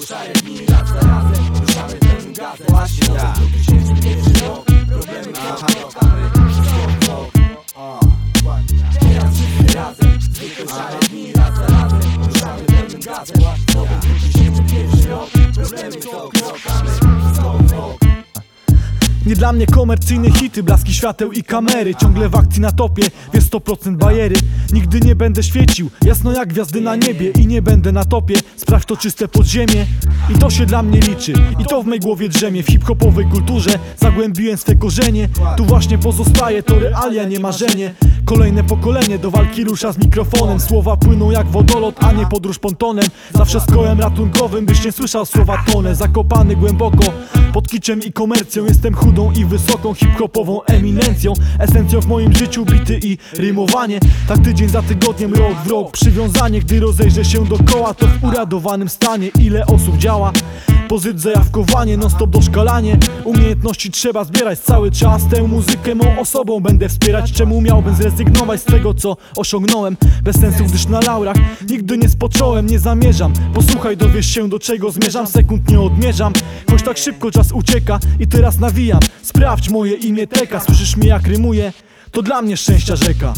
szare dni raz razem. Ruszamy pełnym gazem Właśnie tak. 2001 rok Problemy Nie dla mnie komercyjne hity, blaski świateł i kamery. Ciągle w akcji na topie, wiesz 100% bajery. Nigdy nie będę świecił, jasno jak gwiazdy na niebie. I nie będę na topie, sprawdź to czyste podziemie. I to się dla mnie liczy, i to w mej głowie drzemie. W hip-hopowej kulturze zagłębiłem swe korzenie. Tu właśnie pozostaje, to realia, nie marzenie Kolejne pokolenie do walki rusza z mikrofonem. Słowa płyną jak wodolot, a nie podróż pontonem. Zawsze z kołem ratunkowym, byś nie słyszał słowa tonę Zakopany głęboko, pod kiciem i komercją. Jestem chudą i wysoką, hip-hopową eminencją. Esencją w moim życiu bity i rymowanie. Tak tydzień za tygodniem, rok w rok Przywiązanie, gdy rozejrzę się dokoła To w uradowanym stanie, ile osób działa Pozyt zajawkowanie, non stop doszkalanie. Umiejętności trzeba zbierać cały czas. Tę muzykę mą osobą będę wspierać. Czemu miałbym zrezygnować z tego co osiągnąłem? Bez sensu gdyż na laurach nigdy nie spocząłem Nie zamierzam, posłuchaj dowiesz się do czego zmierzam. Sekund nie odmierzam, choć tak szybko czas ucieka I teraz nawijam, sprawdź moje imię teka. Słyszysz mnie jak rymuję, to dla mnie szczęścia rzeka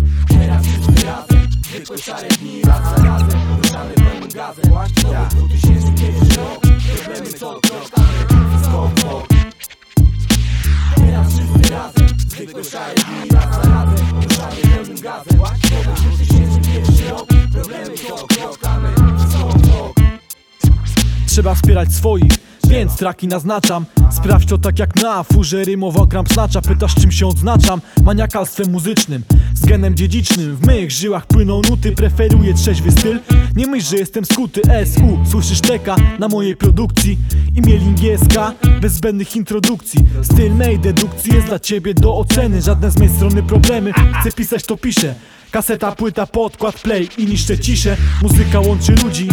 Zwykłe szare dni raz za razem Ruszamy pełnym gazem Właśnie nowy 2001 rok Problemy co krokamy Skok, skok Teraz wszyscy razem Zwykłe szare dni raz za razem Ruszamy pełnym gazem Właśnie nowy 2001 rok Problemy co krokamy Skok, skok Trzeba wspierać swoich, więc traki naznaczam. Sprawdź to tak jak na furze rymowo kramp znacza Pytasz czym się odznaczam? Maniakalstwem muzycznym genem dziedzicznym. W mych żyłach płyną nuty Preferuję trzeźwy styl. Nie myśl, że jestem skuty. SU Słyszysz teka na mojej produkcji. Imię Lingieska Bez zbędnych introdukcji. Styl mej dedukcji jest dla ciebie do oceny. Żadne z mojej strony problemy. Chcę pisać to piszę. Kaseta, płyta, podkład, play i niszczę ciszę. Muzyka łączy ludzi,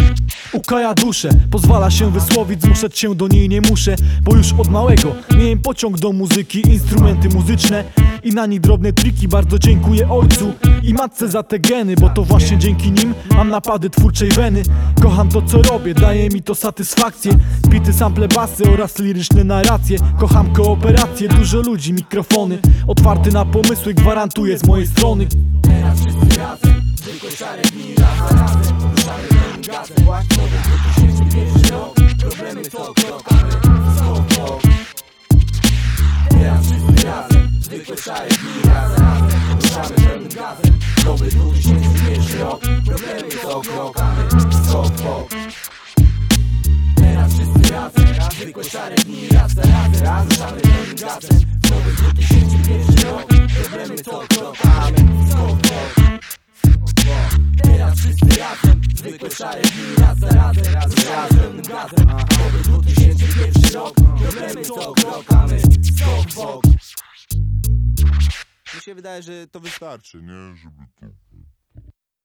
ukaja duszę. Pozwala się wysłowić, zmuszać się do niej nie muszę Bo już od małego miałem pociąg do muzyki Instrumenty muzyczne i na nich drobne triki Bardzo dziękuję ojcu i matce za te geny Bo to właśnie dzięki nim mam napady twórczej weny. Kocham to co robię, daje mi to satysfakcję. Bity sample basy oraz liryczne narracje. Kocham kooperację, dużo ludzi, mikrofony. Otwarty na pomysły, gwarantuję z mojej strony. Teraz wszyscy razem Zwykłe szare dni raz za razem Ruszamy pełnym gazem. Właśnie nowy 2001 rok Problemy krokamy Skok, skok Teraz wszyscy razem Zwykłe szare dni razem Ruszamy pełnym gazem Nowy 2001 rok Problemy co krokamy Skok, skok Teraz wszyscy razem Zwykłe szare dni raz za razem Ruszamy pełnym gazem Nowy 2001 rok Problemy co krokamy Skok, skok Teraz wszyscy razem Zwykłe szare dni raz za razem Ruszamy pełnym gazem Nowy 2001 rok Problemy co krokamy Skok, Mi się wydaje, że to wystarczy. Nie? Żeby tu